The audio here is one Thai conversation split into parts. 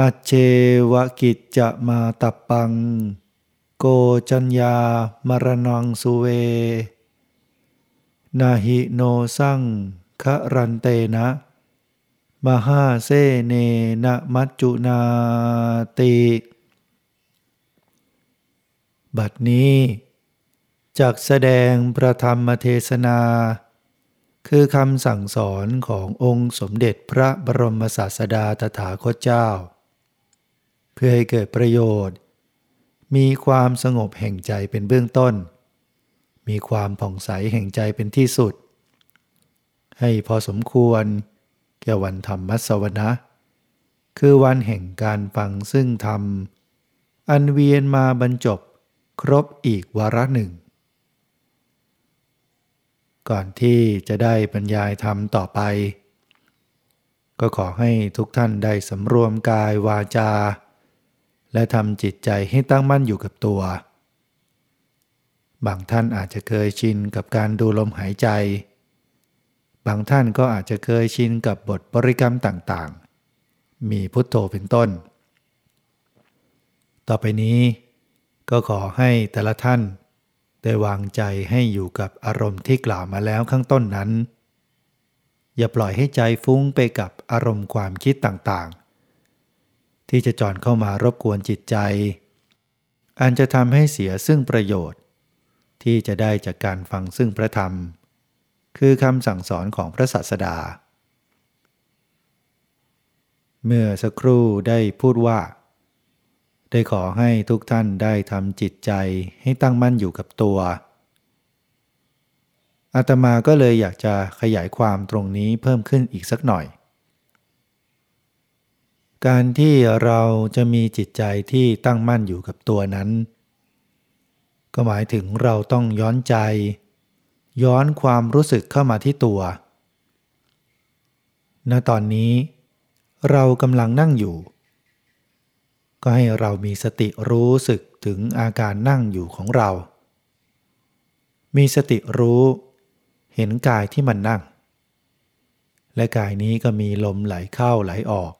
อเจวกิจจะมาตับปัง โกจัญญามรณังสุเว นาหิโนสังคะรันเตนะ มหาเซเนนะมัจจุนาติ บัดนี้จากแสดงประธรรมเทศนา คือคำสั่งสอนขององค์สมเด็จพระบรมศาสดาตถาคตเจ้า พื่อให้เกิดประโยชน์ มีความสงบแห่งใจเป็นเบื้องต้น มีความผ่องใสแห่งใจเป็นที่สุด ให้พอสมควร แก่วันธรรมมัสวนะ คือวันแห่งการฟังซึ่งธรรม อันเวียนมาบรรจบครบอีกวาระหนึ่ง ก่อนที่จะได้บรรยายธรรมต่อไป ก็ขอให้ทุกท่านได้สำรวมกายวาจา และทำจิตใจให้ตั้งมั่นอยู่กับตัว บางท่านอาจจะเคยชินกับการดูลมหายใจ บางท่านก็อาจจะเคยชินกับบทบริกรรมต่างๆ มีพุทโธเป็นต้น ต่อไปนี้ ก็ขอให้แต่ละท่าน ได้วางใจให้อยู่กับอารมณ์ที่กล่าวมาแล้วข้างต้นนั้น อย่าปล่อยให้ใจฟุ้งไปกับอารมณ์ความคิดต่าง ที่จะจอนเข้ามารบกวนจิตใจ อันจะทำให้เสียซึ่งประโยชน์ ที่จะได้จากการฟังซึ่งพระธรรม คือคำสั่งสอนของพระศาสดา เมื่อสักครู่ได้พูดว่า ได้ขอให้ทุกท่านได้ทำจิตใจให้ตั้งมั่นอยู่กับตัวอาตมาก็เลยอยากจะขยายความตรงนี้เพิ่มขึ้นอีกสักหน่อย การที่เราจะมีจิตใจที่ตั้งมั่นอยู่กับตัวนั้น ก็หมายถึงเราต้องย้อนใจ ย้อนความรู้สึกเข้ามาที่ตัว ณตอนนี้ เรากำลังนั่งอยู่ ก็ให้เรามีสติรู้สึกถึงอาการนั่งอยู่ของเรา มีสติรู้เห็นกายที่มันนั่ง และกายนี้ก็มีลมไหลเข้าไหลออก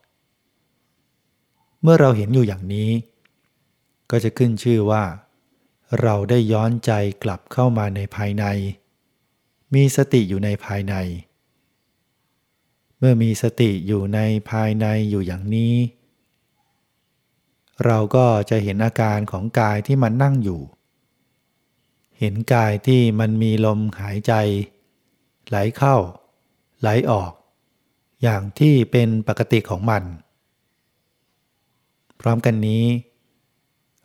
เมื่อเราเห็นอยู่อย่างนี้ ก็จะขึ้นชื่อว่า เราได้ย้อนใจกลับเข้ามาในภายใน มีสติอยู่ในภายใน เมื่อมีสติอยู่ในภายในอยู่อย่างนี้ เราก็จะเห็นอาการของกายที่มันนั่งอยู่ เห็นกายที่มันมีลมหายใจ ไหลเข้า ไหลออก อย่างที่เป็นปกติของมัน พร้อมกันนี้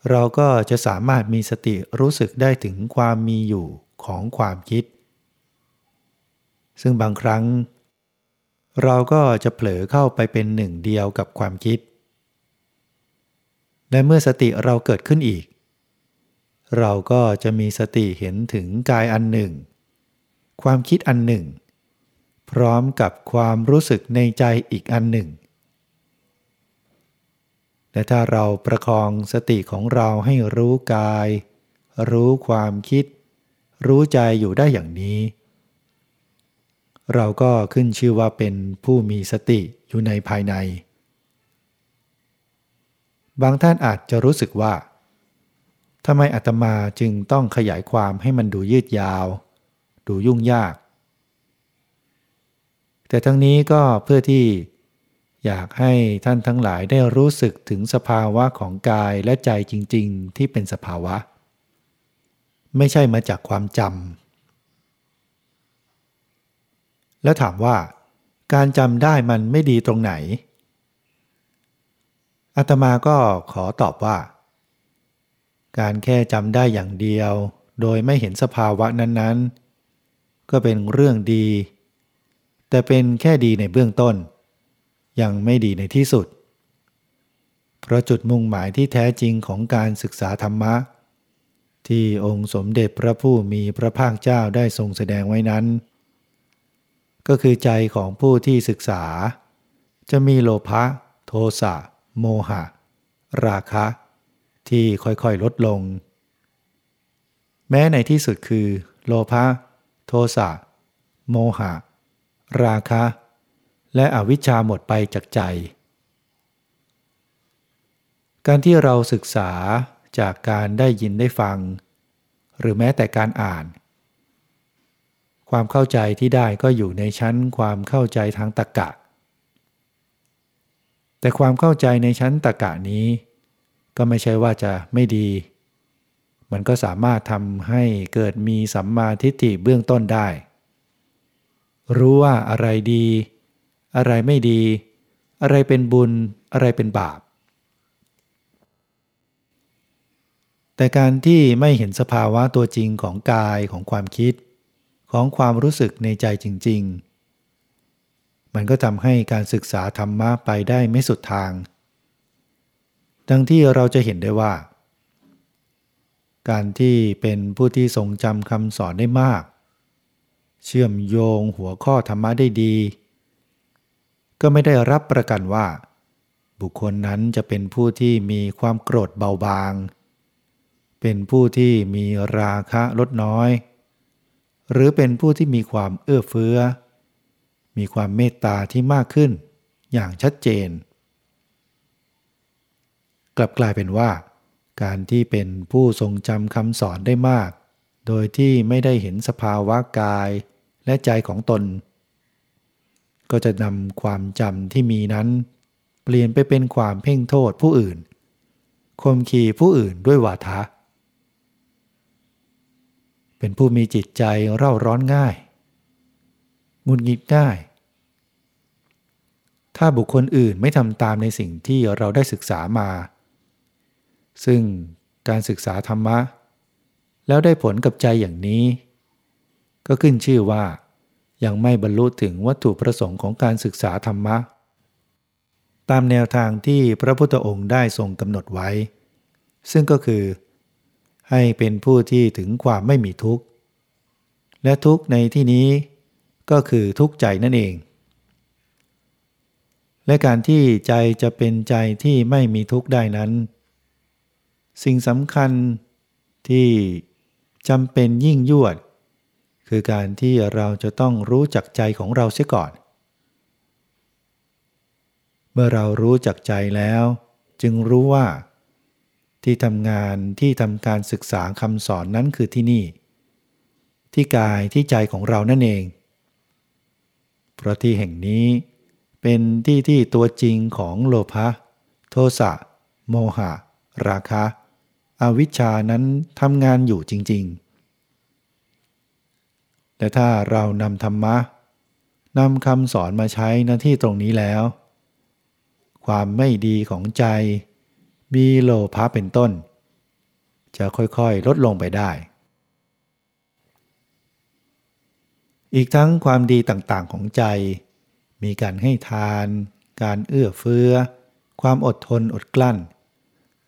เราก็จะสามารถมีสติรู้สึกได้ถึงความมีอยู่ของความคิด ซึ่งบางครั้ง เราก็จะเผลอเข้าไปเป็นหนึ่งเดียวกับความคิด และเมื่อสติเราเกิดขึ้นอีก เราก็จะมีสติเห็นถึงกายอันหนึ่ง ความคิดอันหนึ่ง พร้อมกับความรู้สึกในใจอีกอันหนึ่ง และถ้าเราประคองสติของเราให้รู้กาย รู้ความคิด รู้ใจอยู่ได้อย่างนี้ เราก็ขึ้นชื่อว่าเป็นผู้มีสติอยู่ในภายใน บางท่านอาจจะรู้สึกว่าทำไมอาตมาจึงต้องขยายความให้มันดูยืดยาว ดูยุ่งยาก แต่ทั้งนี้ก็เพื่อที่ อยากให้ท่านทั้งหลายได้รู้สึกถึงสภาวะของกายและใจจริง ๆ ที่เป็นสภาวะ ไม่ใช่มาจากความจำแล้วถามว่า การจำได้มันไม่ดีตรงไหนอาตมาก็ขอตอบว่า การแค่จำได้อย่างเดียว โดยไม่เห็นสภาวะนั้นๆ ก็เป็นเรื่องดี แต่เป็นแค่ดีในเบื้องต้น ยังไม่ดีในที่สุด เพราะจุดมุ่งหมายที่แท้จริงของการศึกษาธรรมะ ที่องค์สมเด็จพระผู้มีพระภาคเจ้าได้ทรงแสดงไว้นั้น ก็คือใจของผู้ที่ศึกษา จะมีโลภะโทสะ โมหะ ราคะ ที่ค่อยๆลดลง แม้ในที่สุดคือ โลภะโทสะ โมหะ ราคะ และอวิชชาหมดไปจากใจ การที่เราศึกษาจากการได้ยินได้ฟัง หรือแม้แต่การอ่าน ความเข้าใจที่ได้ก็อยู่ในชั้นความเข้าใจทางตรรกะ แต่ความเข้าใจในชั้นตรรกะนี้ ก็ไม่ใช่ว่าจะไม่ดี มันก็สามารถทำให้เกิดมีสัมมาทิฏฐิเบื้องต้นได้ รู้ว่าอะไรดี อะไรไม่ดี อะไรเป็นบุญอะไรเป็นบาป แต่การที่ไม่เห็นสภาวะตัวจริงของกายของความคิด ของความรู้สึกในใจจริง ๆ มันก็ทำให้การศึกษาธรรมะไปได้ไม่สุดทาง ดังที่เราจะเห็นได้ว่า การที่เป็นผู้ที่ทรงจำคำสอนได้มาก เชื่อมโยงหัวข้อธรรมะได้ดี ก็ไม่ได้รับประกันว่า บุคคลนั้นจะเป็นผู้ที่มีความโกรธเบาบาง เป็นผู้ที่มีราคะลดน้อย หรือเป็นผู้ที่มีความเอื้อเฟื้อ มีความเมตตาที่มากขึ้น อย่างชัดเจน กลับกลายเป็นว่า การที่เป็นผู้ทรงจำคำสอนได้มาก โดยที่ไม่ได้เห็นสภาวะกายและใจของตน ก็จะนำความจำที่มีนั้น เปลี่ยนไปเป็นความเพ่งโทษผู้อื่นคมขีผู้อื่นด้วยวาทะ เป็นผู้มีจิตใจเร่าร้อนง่ายงุนงิดง่าย ถ้าบุคคลอื่นไม่ทำตามในสิ่งที่เราได้ศึกษามา ซึ่งการศึกษาธรรมะ แล้วได้ผลกับใจอย่างนี้ ก็ขึ้นชื่อว่า ยังไม่บรรลุถึงวัตถุประสงค์ของการศึกษาธรรมะ ตามแนวทางที่พระพุทธองค์ได้ทรงกำหนดไว้ ซึ่งก็คือ ให้เป็นผู้ที่ถึงความไม่มีทุกข์ และทุกข์ในที่นี้ก็คือทุกข์ใจนั่นเอง และการที่ใจจะเป็นใจที่ไม่มีทุกข์ได้นั้น สิ่งสำคัญที่จำเป็นยิ่งยวด คือการที่เราจะต้องรู้จักใจของเราเสียก่อน เมื่อเรารู้จักใจแล้ว จึงรู้ว่า ที่ทำงานที่ทำการศึกษาคำสอนนั้นคือที่นี่ ที่กายที่ใจของเรานั่นเอง เพราะที่แห่งนี้เป็นที่ที่ตัวจริงของโลภะโทสะ โมหะ ราคะ อวิชชานั้นทำงานอยู่จริง ๆ แต่ถ้าเรานำธรรมะนำคำสอนมาใช้หน้าที่ตรงนี้แล้ว ความไม่ดีของใจ มีโลภะเป็นต้น จะค่อยๆลดลงไปได้ อีกทั้งความดีต่างๆของใจ มีการให้ทาน การเอื้อเฟื้อ ความอดทนอดกลั้น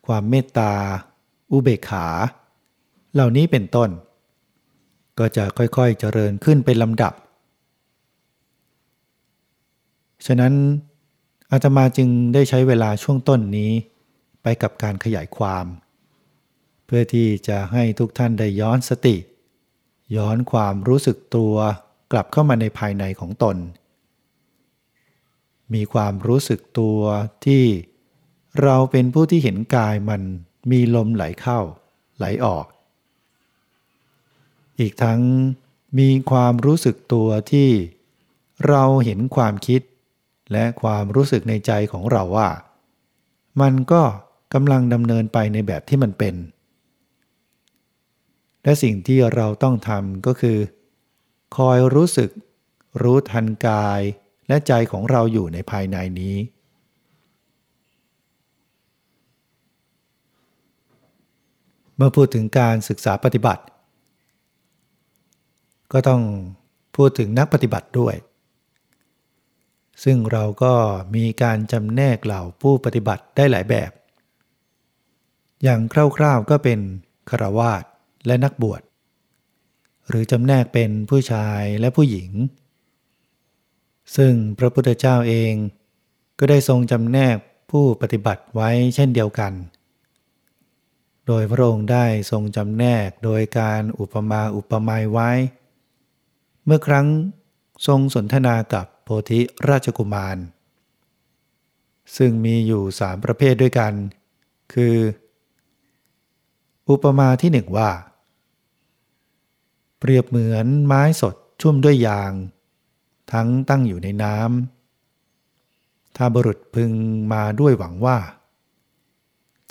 ความเมตตา อุเบกขา เหล่านี้เป็นต้น ก็จะค่อยๆเจริญขึ้นเป็นลำดับ ฉะนั้นอาตมาจึงได้ใช้เวลาช่วงต้นนี้ ไปกับการขยายความ เพื่อที่จะให้ทุกท่านได้ย้อนสติ ย้อนความรู้สึกตัวกลับเข้ามาในภายในของตน มีความรู้สึกตัวที่เราเป็นผู้ที่เห็นกายมันมีลมไหลเข้า ไหลออก อีกทั้งมีความรู้สึกตัวที่เราเห็นความคิด และความรู้สึกในใจของเราว่า มันก็กำลังดำเนินไปในแบบที่มันเป็น และสิ่งที่เราต้องทำก็คือ คอยรู้สึก รู้ทันกายและใจของเราอยู่ในภายในนี้เมื่อพูดถึงการศึกษาปฏิบัติ ก็ต้องพูดถึงนักปฏิบัติด้วย ซึ่งเราก็มีการจำแนกเหล่าผู้ปฏิบัติได้หลายแบบ อย่างคร่าวๆก็เป็นคารวาสและนักบวช หรือจำแนกเป็นผู้ชายและผู้หญิง ซึ่งพระพุทธเจ้าเองก็ได้ทรงจำแนกผู้ปฏิบัติไว้เช่นเดียวกัน โดยพระองค์ได้ทรงจำแนกโดยการอุปมาอุปไมยไว้ เมื่อครั้งทรงสนทนากับโพธิราชกุมาร ซึ่งมีอยู่สามประเภทด้วยกัน คือ อุปมาที่หนึ่งว่า เปรียบเหมือนไม้สดชุ่มด้วยยาง ทั้งตั้งอยู่ในน้ำถ้าบุรุษพึงมาด้วยหวังว่า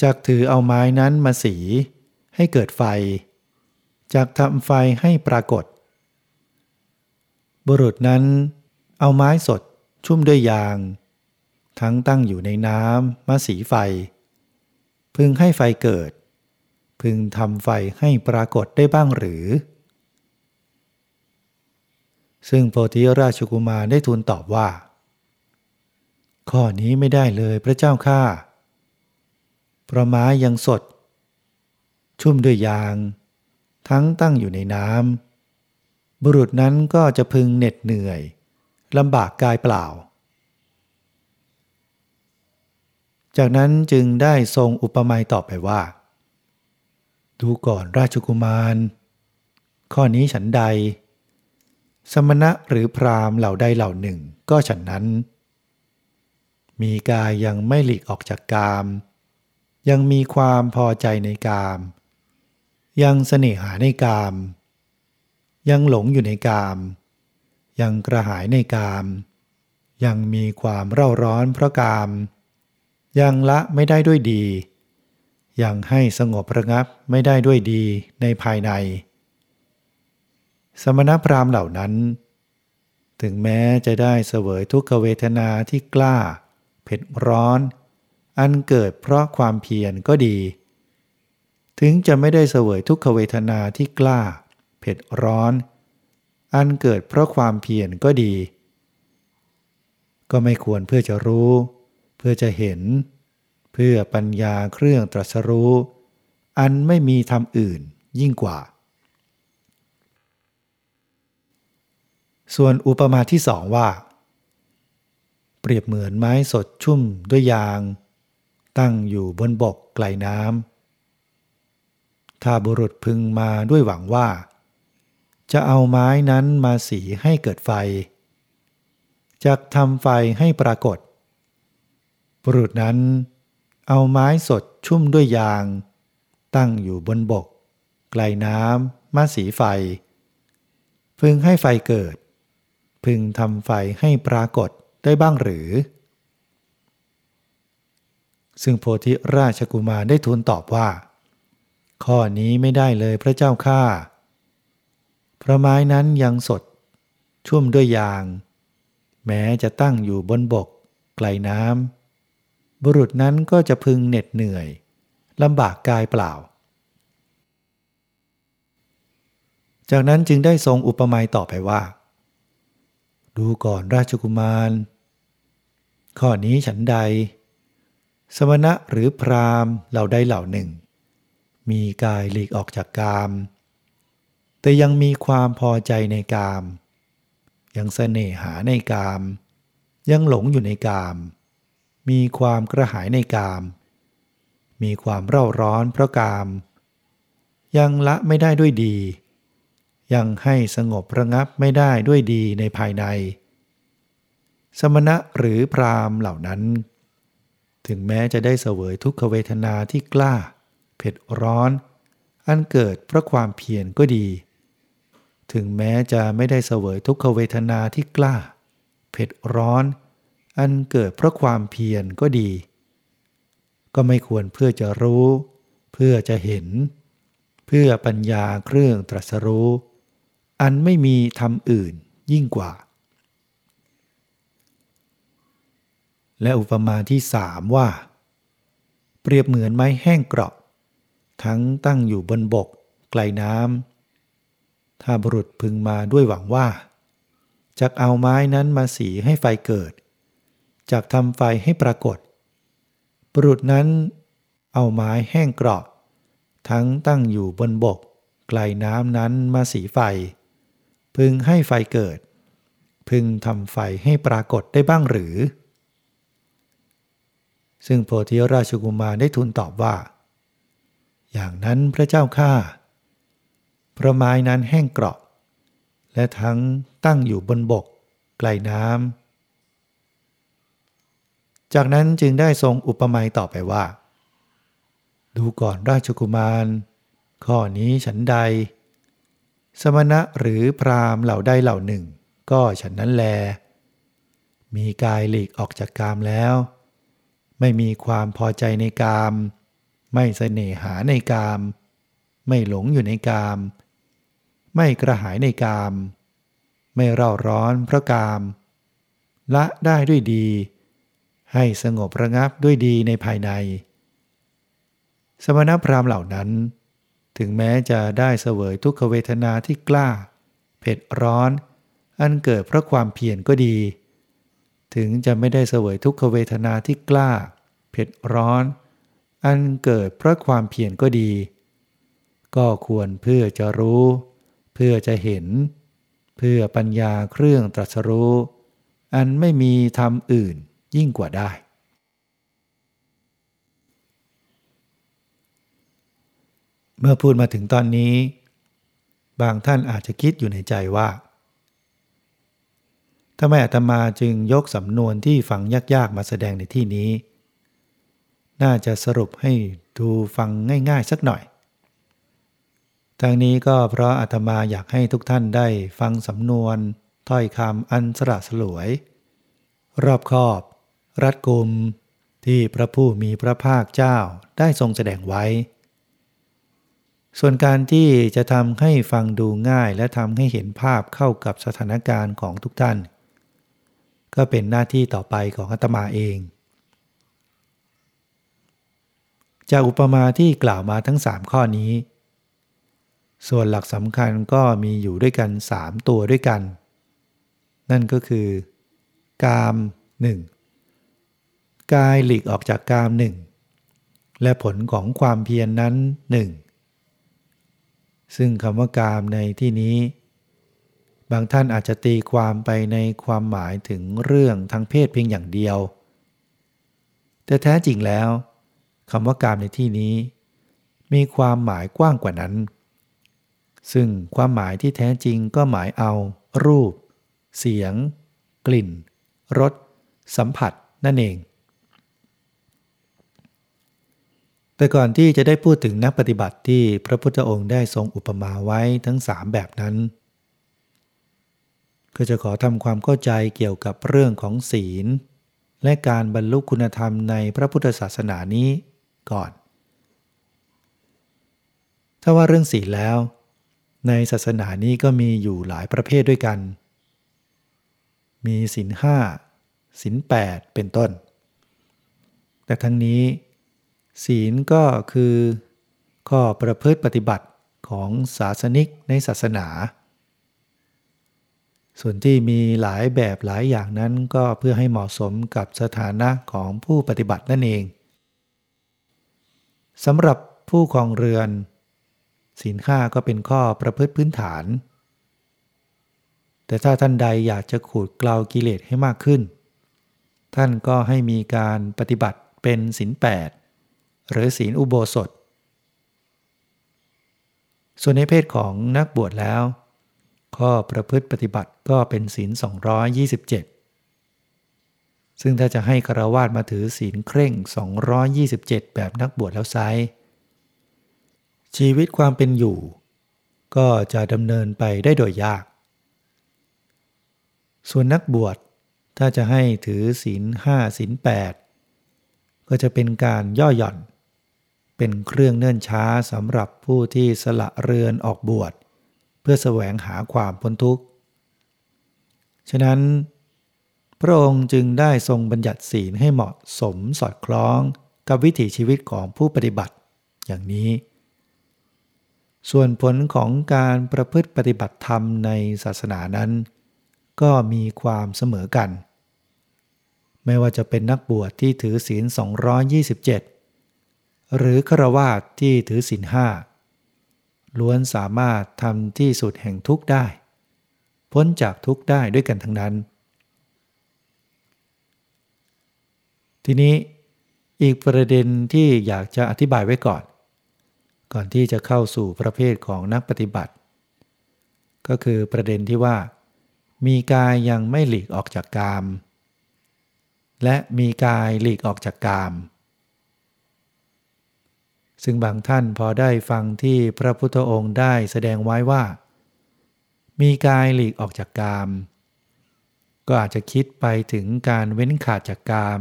จากถือเอาไม้นั้นมาสีให้เกิดไฟจากทำไฟให้ปรากฏ บุรุษนั้น เอาไม้สดชุ่มด้วยยาง ทั้งตั้งอยู่ในน้ำมาสีไฟ พึงให้ไฟเกิด พึงทำไฟให้ปรากฏได้บ้างหรือ ซึ่งโพธิราชกุมารได้ทูลตอบว่า ข้อนี้ไม่ได้เลยพระเจ้าข้าเพระไม้ยังสด ชุ่มด้วยยาง ทั้งตั้งอยู่ในน้ำ บุรุษนั้นก็จะพึงเหน็ดเหนื่อยลำบากกายเปล่า จากนั้นจึงได้ทรงอุปมาต่อไปว่า ดูก่อนราชกุมาร ข้อนี้ฉันใด สมณะหรือพรามเหล่าใดเหล่าหนึ่งก็ฉันนั้น มีกายยังไม่หลีกออกจากกาม ยังมีความพอใจในกาม ยังเสน่หาในกาม ยังหลงอยู่ในกาม ยังกระหายในกาม ยังมีความเร่าร้อนเพราะกาม ยังละไม่ได้ด้วยดี ยังให้สงบระงับไม่ได้ด้วยดีในภายใน สมณพราหมณ์เหล่านั้น ถึงแม้จะได้เสวยทุกขเวทนาที่กล้า เผ็ดร้อน อันเกิดเพราะความเพียรก็ดี ถึงจะไม่ได้เสวยทุกขเวทนาที่กล้าเผ็ดร้อน อันเกิดเพราะความเพียรก็ดี ก็ไม่ควรเพื่อจะรู้ เพื่อจะเห็น เพื่อปัญญาเครื่องตรัสรู้ อันไม่มีธรรมอื่นยิ่งกว่า ส่วนอุปมาที่สองว่า เปรียบเหมือนไม้สดชุ่มด้วยยาง ตั้งอยู่บนบกไกลน้ำถ้าบุรุษพึงมาด้วยหวังว่า จะเอาไม้นั้นมาสีให้เกิดไฟจะทำไฟให้ปรากฏ บุรุษนั้น เอาไม้สดชุ่มด้วยยาง ตั้งอยู่บนบก ไกลน้ำมาสีไฟ พึงให้ไฟเกิด พึงทำไฟให้ปรากฏได้บ้างหรือ ซึ่งโพธิราชกุมารได้ทูลตอบว่า ข้อนี้ไม่ได้เลยพระเจ้าข้า ระไม้นั้นยังสด ชุ่มด้วยยาง แม้จะตั้งอยู่บนบก ไกลน้ำบุรุษนั้นก็จะพึงเหน็ดเหนื่อยลำบากกายเปล่า จากนั้นจึงได้ทรงอุปมาต่อไปว่า ดูก่อนราชกุมาร ข้อนี้ฉันใด สมณะหรือพรามเหล่าใดเหล่าหนึ่ง มีกายหลีกออกจากกาม แต่ยังมีความพอใจในกาม ยังเสน่หาในกาม ยังหลงอยู่ในกาม มีความกระหายในกาม มีความเร่าร้อนเพราะกาม ยังละไม่ได้ด้วยดี ยังให้สงบระงับไม่ได้ด้วยดีในภายใน สมณะหรือพรามเหล่านั้น ถึงแม้จะได้เสวยทุกขเวทนาที่กล้า เผ็ดร้อนอันเกิดเพราะความเพียรก็ดี ถึงแม้จะไม่ได้เสวยทุกขเวทนาที่กล้า เผ็ดร้อน อันเกิดเพราะความเพียรก็ดี ก็ไม่ควรเพื่อจะรู้ เพื่อจะเห็น เพื่อปัญญาเครื่องตรัสรู้ อันไม่มีธรรมอื่นยิ่งกว่า และอุปมาที่สามว่า เปรียบเหมือนไม้แห้งเกราะ ทั้งตั้งอยู่บนบก ไกลน้ำ ถ้าบุรุษพึงมาด้วยหวังว่าจะเอาไม้นั้นมาสีให้ไฟเกิดจากทำไฟให้ปรากฏ บุรุษนั้นเอาไม้แห้งเกราะทั้งตั้งอยู่บนบก ไกลน้ำนั้นมาสีไฟ พึงให้ไฟเกิด พึงทำไฟให้ปรากฏได้บ้างหรือ ซึ่งโพธิราชกุมารได้ทูลตอบว่า อย่างนั้นพระเจ้าข้า พระไม้นั้นแห้งเกราะ และทั้งตั้งอยู่บนบก ไกลน้ำจากนั้นจึงได้ทรงอุปมาต่อไปว่า ดูก่อนราชกุมาร ข้อนี้ฉันใด สมณะหรือพรามเหล่าใดเหล่าหนึ่ง ก็ฉันนั้นแล มีกายหลีกออกจากกามแล้ว ไม่มีความพอใจในกาม ไม่เสน่หาในกามไม่หลงอยู่ในกาม ไม่กระหายในกาม ไม่เร่าร้อนเพราะกาม ละได้ด้วยดี ให้สงบระงับด้วยดีในภายใน สมณพราหมณ์เหล่านั้น ถึงแม้จะได้เสวยทุกขเวทนาที่กล้า เผ็ดร้อน อันเกิดเพราะความเพียรก็ดี ถึงจะไม่ได้เสวยทุกขเวทนาที่กล้า เผ็ดร้อน อันเกิดเพราะความเพียรก็ดี ก็ควรเพื่อจะรู้ เพื่อจะเห็น เพื่อปัญญาเครื่องตรัสรู้ อันไม่มีธรรมอื่นยิ่งกว่าได้ เมื่อพูดมาถึงตอนนี้ บางท่านอาจจะคิดอยู่ในใจว่าทำไมอาตมาจึงยกสำนวนที่ฟังยากๆมาแสดงในที่นี้ น่าจะสรุปให้ดูฟังง่ายๆสักหน่อย ทั้งนี้ก็เพราะอาตมาอยากให้ทุกท่านได้ฟังสำนวน ถ้อยคำอันสระสลวย รอบคอบ รัดกุม ที่พระผู้มีพระภาคเจ้าได้ทรงแสดงไว้ ส่วนการที่จะทำให้ฟังดูง่ายและทำให้เห็นภาพเข้ากับสถานการณ์ของทุกท่าน ก็เป็นหน้าที่ต่อไปของอาตมาเองจากอุปมาที่กล่าวมาทั้งสามข้อนี้ ส่วนหลักสำคัญก็มีอยู่ด้วยกัน 3 ตัวด้วยกัน นั่นก็คือ กามหนึ่งกายหลีกออกจากกามหนึ่งและผลของความเพียรนนั้นหนึ่งซึ่งคำว่ากามในที่นี้ บางท่านอาจจะตีความไปในความหมายถึงเรื่องทางเพศเพียงอย่างเดียว แต่แท้จริงแล้วคำว่ากามในที่นี้ มีความหมายกว้างกว่านั้น ซึ่งความหมายที่แท้จริงก็หมายเอา รูป เสียง กลิ่น รส สัมผัสนั่นเอง แต่ก่อนที่จะได้พูดถึงนักปฏิบัติที่พระพุทธองค์ได้ทรงอุปมาไว้ทั้งสามแบบนั้น ก็จะขอทำความเข้าใจเกี่ยวกับเรื่องของศีล และการบรรลุคุณธรรมในพระพุทธศาสนานี้ก่อน ถ้าว่าเรื่องศีลแล้ว ในศาสนานี้ก็มีอยู่หลายประเภทด้วยกัน มีศีลห้าศีลแปดเป็นต้น แต่ทั้งนี้ ศีลก็คือข้อประพฤติปฏิบัติของศาสนิกในศาสนา ส่วนที่มีหลายแบบหลายอย่างนั้นก็เพื่อให้เหมาะสมกับสถานะของผู้ปฏิบัตินั่นเองสำหรับผู้ครองเรือน ศีลห้าก็เป็นข้อประพฤติพื้นฐาน แต่ถ้าท่านใดอยากจะขูดเกลากิเลสให้มากขึ้น ท่านก็ให้มีการปฏิบัติเป็นศีลแปดหรือศีลอุโบสถ ส่วนในเพศของนักบวชแล้ว ข้อประพฤติปฏิบัติก็เป็นศีล 227 ซึ่งถ้าจะให้คารวาสมาถือศีลเคร่ง 227 แบบนักบวชแล้วไซ ชีวิตความเป็นอยู่ ก็จะดำเนินไปได้โดยยาก ส่วนนักบวชถ้าจะให้ถือศีลห้าศีลแปดก็จะเป็นการย่อหย่อน เป็นเครื่องเนื่นช้าสำหรับผู้ที่สละเรือนออกบวช เพื่อแสวงหาความพ้นทุกข์ ฉะนั้น พระองค์จึงได้ทรงบัญญัติศีลให้เหมาะสมสอดคล้องกับวิถีชีวิตของผู้ปฏิบัติ อย่างนี้ ส่วนผลของการประพฤติปฏิบัติธรรมในศาสนานั้น ก็มีความเสมอกัน ไม่ว่าจะเป็นนักบวชที่ถือศีล 227 หรือครวาสที่ถือศีลห้าล้วนสามารถทำที่สุดแห่งทุกข์ได้ พ้นจากทุกข์ได้ด้วยกันทั้งนั้น ทีนี้อีกประเด็นที่อยากจะอธิบายไว้ก่อน ก่อนที่จะเข้าสู่ประเภทของนักปฏิบัติ ก็คือประเด็นที่ว่า มีกายยังไม่หลีกออกจากกาม และมีกายหลีกออกจากกาม ซึ่งบางท่านพอได้ฟังที่พระพุทธองค์ได้แสดงไว้ว่า มีกายหลีกออกจากกาม ก็อาจจะคิดไปถึงการเว้นขาดจากกาม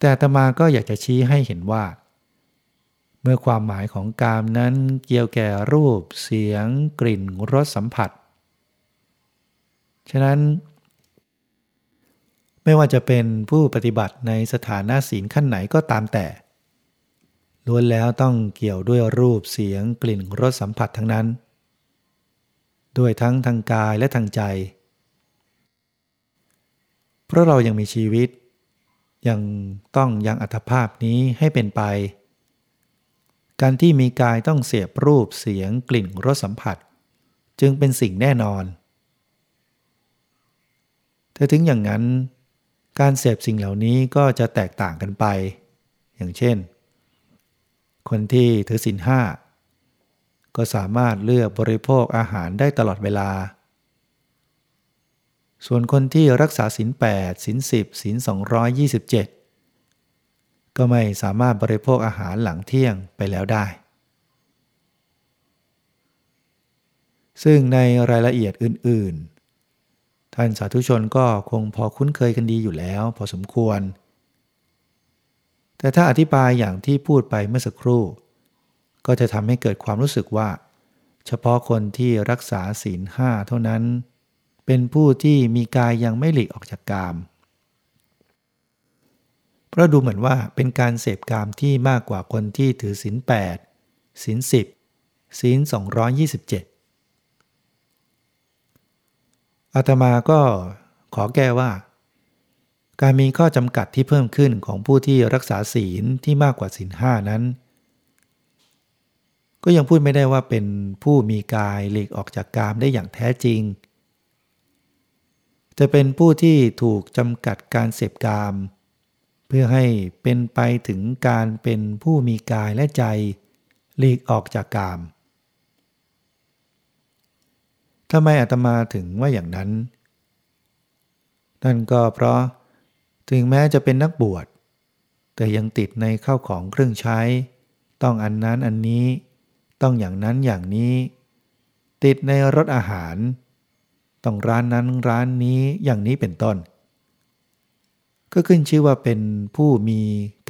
แต่ตมาก็อยากจะชี้ให้เห็นว่า เมื่อความหมายของกามนั้นเกี่ยวแก่รูปเสียง กลิ่นรสสัมผัส ฉะนั้น ไม่ว่าจะเป็นผู้ปฏิบัติในสถานะศีลขั้นไหนก็ตามแต่ล้วนแล้วต้องเกี่ยวด้วยรูปเสียง กลิ่นรสสัมผัสทั้งนั้น ด้วยทั้งทางกายและทางใจ เพราะเรายังมีชีวิต ยังต้องยังอัตภาพนี้ให้เป็นไป การที่มีกายต้องเสียบรูปเสียงกลิ่นรสสัมผัส จึงเป็นสิ่งแน่นอน แต่ถึงอย่างนั้น การเสพสิ่งเหล่านี้ก็จะแตกต่างกันไป อย่างเช่น คนที่ถือศีลห้าก็สามารถเลือกบริโภคอาหารได้ตลอดเวลา ส่วนคนที่รักษาศีลแปดศีลสิบศีลสองยี่สิบเจ็ด ก็ไม่สามารถบริโภคอาหารหลังเที่ยงไปแล้วได้ ซึ่งในรายละเอียดอื่น ๆ ท่านสาธุชนก็คงพอคุ้นเคยกันดีอยู่แล้ว พอสมควร แต่ถ้าอธิบายอย่างที่พูดไปเมื่อสักครู่ ก็จะทำให้เกิดความรู้สึกว่า เฉพาะคนที่รักษาศีลห้าเท่านั้น เป็นผู้ที่มีกายยังไม่หลีกออกจากกาม เพราะดูเหมือนว่าเป็นการเสพกามที่มากกว่าคนที่ถือศีลแปดศีลสิบศีลสองยี่สิบเจ็ดอาตมาก็ขอแก้ว่า การมีข้อจำกัดที่เพิ่มขึ้นของผู้ที่รักษาศีลที่มากกว่าศีลห้านั้น ก็ยังพูดไม่ได้ว่าเป็นผู้มีกายหลีกออกจากกามได้อย่างแท้จริง จะเป็นผู้ที่ถูกจำกัดการเสพกาม เพื่อให้เป็นไปถึงการเป็นผู้มีกายและใจ หลีกออกจากกามทำไมอาตมาถึงว่าอย่างนั้น นั่นก็เพราะถึงแม้จะเป็นนักบวช แต่ยังติดในข้าวของเครื่องใช้ ต้องอันนั้นอันนี้ ต้องอย่างนั้นอย่างนี้ ติดในรถอาหาร ต้องร้านนั้นร้านนี้อย่างนี้เป็นต้น ก็ขึ้นชื่อว่าเป็นผู้มี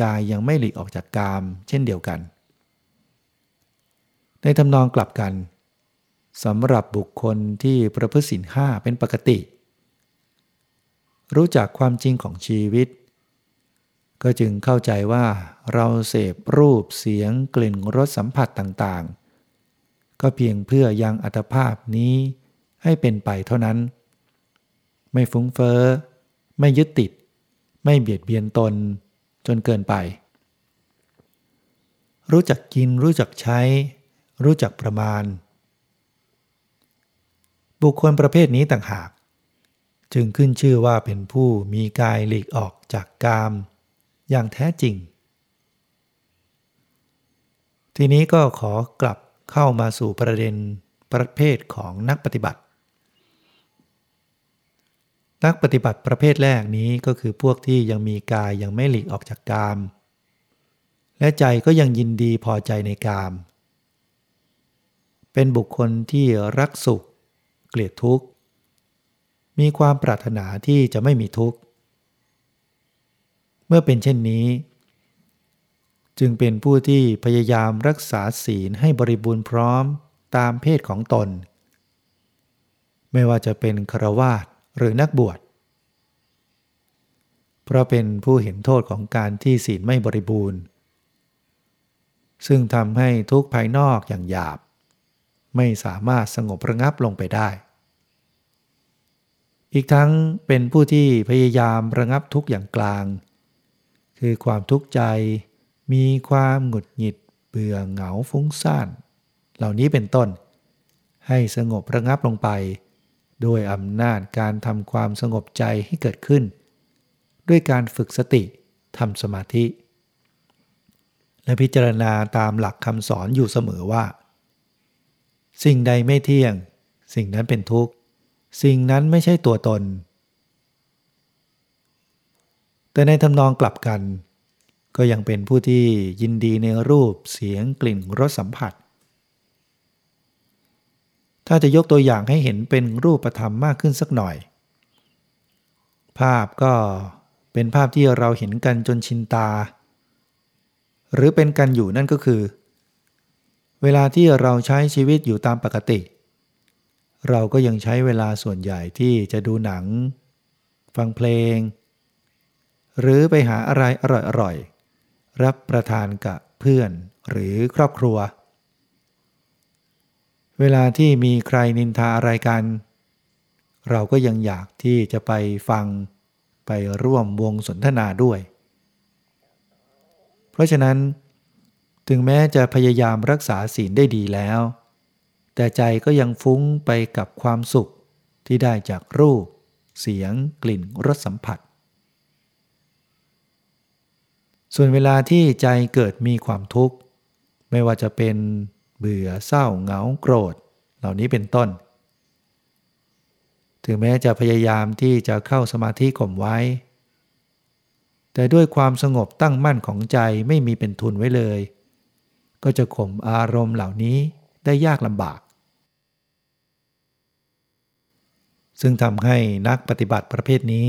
กายยังไม่หลีกออกจากกาม เช่นเดียวกัน ในทำนองกลับกันสำหรับบุคคลที่ประพฤติศีลห้าเป็นปกติ รู้จักความจริงของชีวิต ก็จึงเข้าใจว่าเราเสพรูปเสียงกลิ่นรสสัมผัสต่างๆ ก็เพียงเพื่อยังอัตภาพนี้ให้เป็นไปเท่านั้น ไม่ฟุ้งเฟอ้อ ไม่ยึดติด ไม่เบียดเบียนตนจนเกินไป รู้จักกินรู้จักใช้ รู้จักประมาณ บุคคลประเภทนี้ต่างหาก จึงขึ้นชื่อว่าเป็นผู้มีกายหลีกออกจากกาม อย่างแท้จริง ทีนี้ก็ขอกลับเข้ามาสู่ประเด็นประเภทของนักปฏิบัติ นักปฏิบัติประเภทแรกนี้ก็คือพวกที่ยังมีกายยังไม่หลีกออกจากกาม และใจก็ยังยินดีพอใจในกาม เป็นบุคคลที่รักสุข เกลียดทุกข์ มีความปรารถนาที่จะไม่มีทุกข์ เมื่อเป็นเช่นนี้ จึงเป็นผู้ที่พยายามรักษาศีลให้บริบูรณ์พร้อมตามเพศของตน ไม่ว่าจะเป็นครวาส หรือนักบวช เพราะเป็นผู้เห็นโทษของการที่ศีลไม่บริบูรณ์ ซึ่งทำให้ทุกภายนอกอย่างหยาบ ไม่สามารถสงบระงับลงไปได้ อีกทั้งเป็นผู้ที่พยายามระงับทุกอย่างกลาง คือความทุกข์ใจ มีความหงุดหงิด เบื่อเหงาฟุ้งซ่าน เหล่านี้เป็นต้น ให้สงบระงับลงไป โดยอำนาจการทำความสงบใจให้เกิดขึ้น ด้วยการฝึกสติทำสมาธิ และพิจารณาตามหลักคำสอนอยู่เสมอว่า สิ่งใดไม่เที่ยง สิ่งนั้นเป็นทุกข์ สิ่งนั้นไม่ใช่ตัวตน แต่ในทำนองกลับกัน ก็ยังเป็นผู้ที่ยินดีในรูปเสียงกลิ่นรสสัมผัส ถ้าจะยกตัวอย่างให้เห็นเป็นรูปธรรมมากขึ้นสักหน่อย ภาพก็เป็นภาพที่เราเห็นกันจนชินตา หรือเป็นกันอยู่นั่นก็คือ เวลาที่เราใช้ชีวิตอยู่ตามปกติ เราก็ยังใช้เวลาส่วนใหญ่ที่จะดูหนัง ฟังเพลง หรือไปหาอะไรอร่อยๆรับประทานกับเพื่อนหรือครอบครัว เวลาที่มีใครนินทาอะไรกัน เราก็ยังอยากที่จะไปฟังไปร่วมวงสนทนาด้วย เพราะฉะนั้น ถึงแม้จะพยายามรักษาศีลได้ดีแล้ว แต่ใจก็ยังฟุ้งไปกับความสุขที่ได้จากรูป เสียง กลิ่นรสสัมผัส ส่วนเวลาที่ใจเกิดมีความทุกข์ ไม่ว่าจะเป็น เบื่อเศร้าเหงาโกรธ เหล่านี้เป็นต้น ถึงแม้จะพยายามที่จะเข้าสมาธิข่มไว้ แต่ด้วยความสงบตั้งมั่นของใจไม่มีเป็นทุนไว้เลย ก็จะข่มอารมณ์เหล่านี้ได้ยากลำบาก ซึ่งทำให้นักปฏิบัติประเภทนี้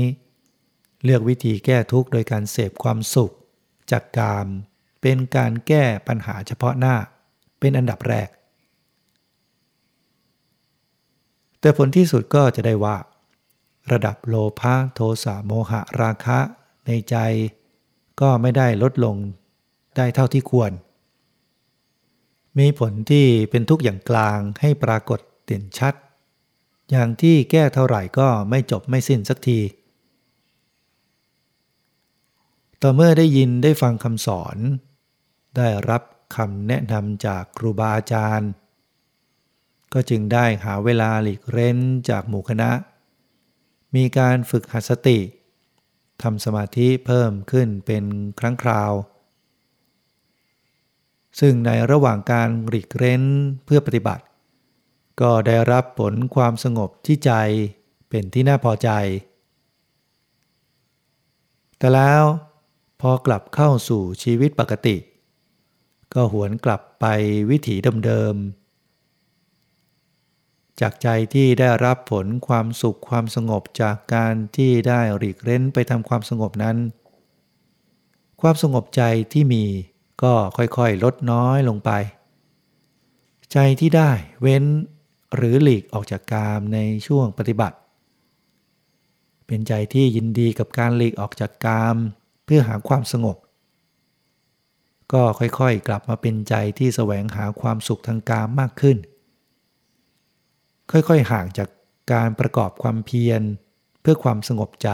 เลือกวิธีแก้ทุกข์โดยการเสพความสุขจากกาม เป็นการแก้ปัญหาเฉพาะหน้า เป็นอันดับแรก แต่ผลที่สุดก็จะได้ว่า ระดับโลภะโทสะโมหะราคะในใจก็ไม่ได้ลดลงได้เท่าที่ควร มีผลที่เป็นทุกข์อย่างกลางให้ปรากฏเด่นชัด อย่างที่แก้เท่าไหร่ก็ไม่จบไม่สิ้นสักที ต่อเมื่อได้ยินได้ฟังคำสอน ได้รับ คำแนะนำจากครูบาอาจารย์ ก็จึงได้หาเวลาหลีกเร้นจากหมู่คณะ มีการฝึกหัดสติทำสมาธิเพิ่มขึ้นเป็นครั้งคราว ซึ่งในระหว่างการหลีกเร้นเพื่อปฏิบัติ ก็ได้รับผลความสงบที่ใจเป็นที่น่าพอใจ แต่แล้วพอกลับเข้าสู่ชีวิตปกติ ก็หวนกลับไปวิถีเดิมๆ จากใจที่ได้รับผลความสุขความสงบจากการที่ได้หลีกเล่นไปทำความสงบนั้น ความสงบใจที่มีก็ค่อยๆ ลดน้อยลงไป ใจที่ได้เว้นหรือหลีกออกจากกามในช่วงปฏิบัติ เป็นใจที่ยินดีกับการหลีกออกจากกาม เพื่อหาความสงบ ก็ค่อยๆ กลับมาเป็นใจที่แสวงหาความสุขทางกามมากขึ้น ค่อยๆ ห่างจากการประกอบความเพียรเพื่อความสงบใจ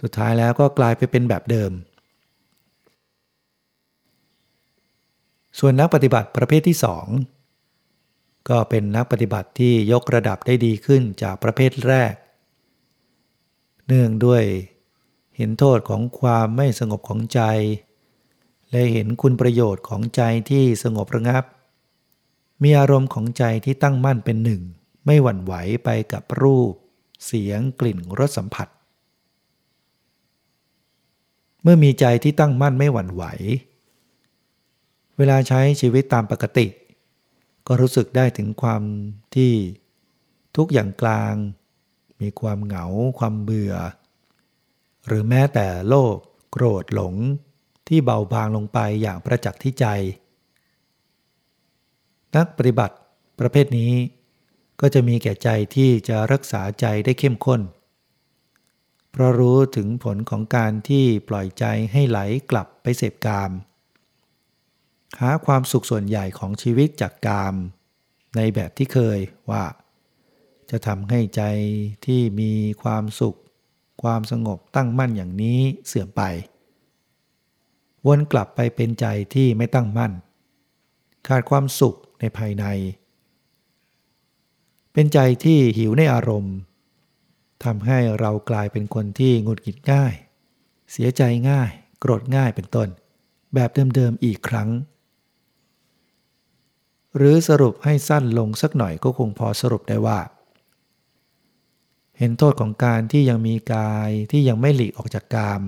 สุดท้ายแล้วก็กลายไปเป็นแบบเดิม ส่วนนักปฏิบัติประเภทที่สองก็เป็นนักปฏิบัติที่ยกระดับได้ดีขึ้นจากประเภทแรก เนื่องด้วย เห็นโทษของความไม่สงบของใจ และเห็นคุณประโยชน์ของใจที่สงบระงับ มีอารมณ์ของใจที่ตั้งมั่นเป็นหนึ่ง ไม่หวั่นไหวไปกับรูป เสียงกลิ่นรสสัมผัส เมื่อมีใจที่ตั้งมั่นไม่หวั่นไหว เวลาใช้ชีวิตตามปกติ ก็รู้สึกได้ถึงความที่ทุกอย่างกลาง มีความเหงา ความเบื่อ หรือแม้แต่โลภโกรธหลงที่เบาบางลงไปอย่างประจักษ์ที่ใจ นักปฏิบัติประเภทนี้ ก็จะมีแก่ใจที่จะรักษาใจได้เข้มข้น เพราะรู้ถึงผลของการที่ปล่อยใจให้ไหลกลับไปเสพกาม หาความสุขส่วนใหญ่ของชีวิตจากกาม ในแบบที่เคยว่า จะทำให้ใจที่มีความสุข ความสงบตั้งมั่นอย่างนี้เสื่อมไป วนกลับไปเป็นใจที่ไม่ตั้งมั่น ขาดความสุขในภายใน เป็นใจที่หิวในอารมณ์ทำให้เรากลายเป็นคนที่งุดหงิดง่าย เสียใจง่าย โกรธง่ายเป็นต้น แบบเดิมๆอีกครั้ง หรือสรุปให้สั้นลงสักหน่อยก็คงพอสรุปได้ว่า เห็นโทษของการที่ยังมีกายที่ยังไม่หลีกออกจากกาม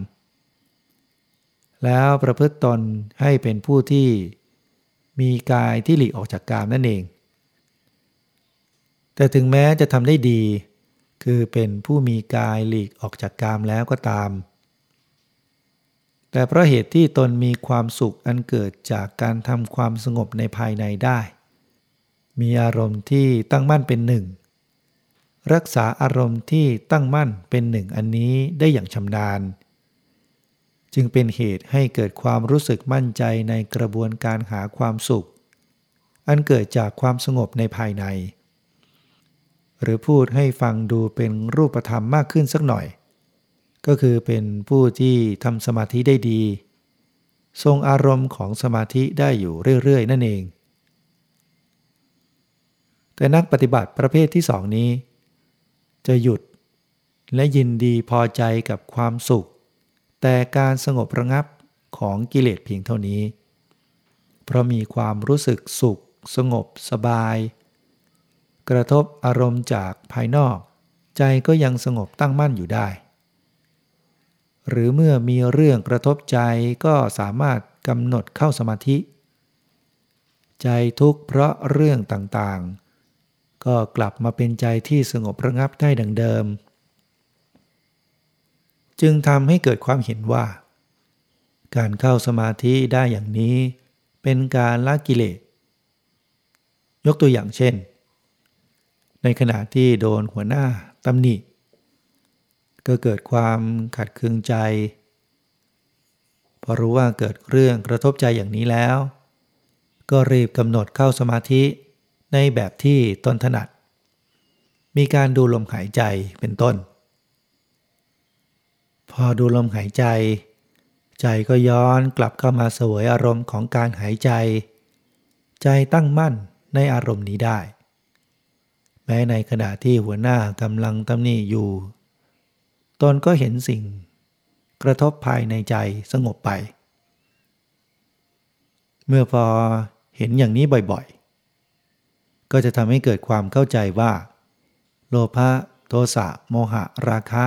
แล้วประพฤติตนให้เป็นผู้ที่มีกายที่หลีกออกจากกามนั่นเอง แต่ถึงแม้จะทำได้ดี คือเป็นผู้มีกายหลีกออกจากกามแล้วก็ตาม แต่เพราะเหตุที่ตนมีความสุขอันเกิดจากการทำความสงบในภายในได้ มีอารมณ์ที่ตั้งมั่นเป็นหนึ่ง รักษาอารมณ์ที่ตั้งมั่นเป็นหนึ่งอันนี้ได้อย่างชำนาญ จึงเป็นเหตุให้เกิดความรู้สึกมั่นใจในกระบวนการหาความสุข อันเกิดจากความสงบในภายใน หรือพูดให้ฟังดูเป็นรูปธรรมมากขึ้นสักหน่อย ก็คือเป็นผู้ที่ทำสมาธิได้ดี ทรงอารมณ์ของสมาธิได้อยู่เรื่อย ๆ นั่นเอง แต่นักปฏิบัติประเภทที่สองนี้ จะหยุด และยินดีพอใจกับความสุข แต่การสงบระงับของกิเลสเพียงเท่านี้ เพราะมีความรู้สึกสุข สงบสบาย กระทบอารมณ์จากภายนอก ใจก็ยังสงบตั้งมั่นอยู่ได้ หรือเมื่อมีเรื่องกระทบใจก็สามารถกำหนดเข้าสมาธิ ใจทุกข์เพราะเรื่องต่างๆ ก็กลับมาเป็นใจที่สงบระงับได้ดังเดิม จึงทำให้เกิดความเห็นว่า การเข้าสมาธิได้อย่างนี้เป็นการละกิเลส ยกตัวอย่างเช่น ในขณะที่โดนหัวหน้าตำหนิ ก็เกิดความขัดเคืองใจ พอรู้ว่าเกิดเรื่องกระทบใจอย่างนี้แล้ว ก็รีบกำหนดเข้าสมาธิ ในแบบที่ตนถนัด มีการดูลมหายใจเป็นต้น พอดูลมหายใจ ใจก็ย้อนกลับเข้ามาสวยอารมณ์ของการหายใจ ใจตั้งมั่นในอารมณ์นี้ได้ แม้ในขณะที่หัวหน้ากำลังตำหนิอยู่ ตนก็เห็นสิ่ง กระทบภายในใจสงบไป เมื่อพอเห็นอย่างนี้บ่อย ก็จะทำให้เกิดความเข้าใจว่า โลภะโทสะโมหะราคะ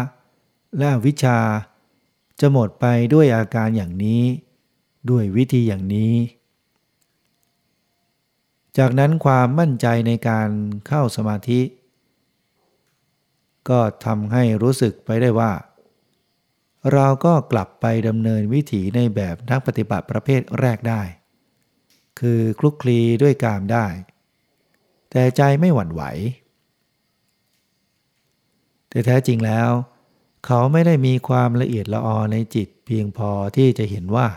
และวิชา จะหมดไปด้วยอาการอย่างนี้ ด้วยวิธีอย่างนี้ จากนั้นความมั่นใจในการเข้าสมาธิ ก็ทำให้รู้สึกไปได้ว่า เราก็กลับไปดำเนินวิถีในแบบนักปฏิบัติประเภทแรกได้ คือคลุกคลีด้วยกามได้ แต่ใจไม่หวั่นไหว แต่แท้จริงแล้ว เขาไม่ได้มีความละเอียดละออในจิตเพียงพอที่จะเห็นว่า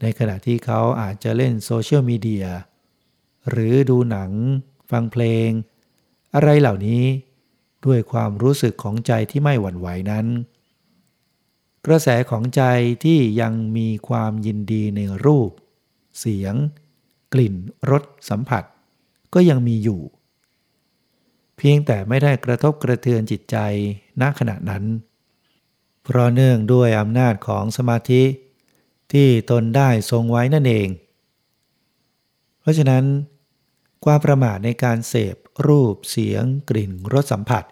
ในขณะที่เขาอาจจะเล่นโซเชียลมีเดียหรือดูหนัง ฟังเพลง อะไรเหล่านี้ด้วยความรู้สึกของใจที่ไม่หวั่นไหวนั้น กระแสของใจที่ยังมีความยินดีในรูป เสียง กลิ่นรสสัมผัส ก็ยังมีอยู่ เพียงแต่ไม่ได้กระทบกระเทือนจิตใจณขณะนั้น เพราะเนื่องด้วยอำนาจของสมาธิ ที่ตนได้ทรงไว้นั่นเอง เพราะฉะนั้น ความประมาทในการเสพรูปเสียง กลิ่นรสสัมผัส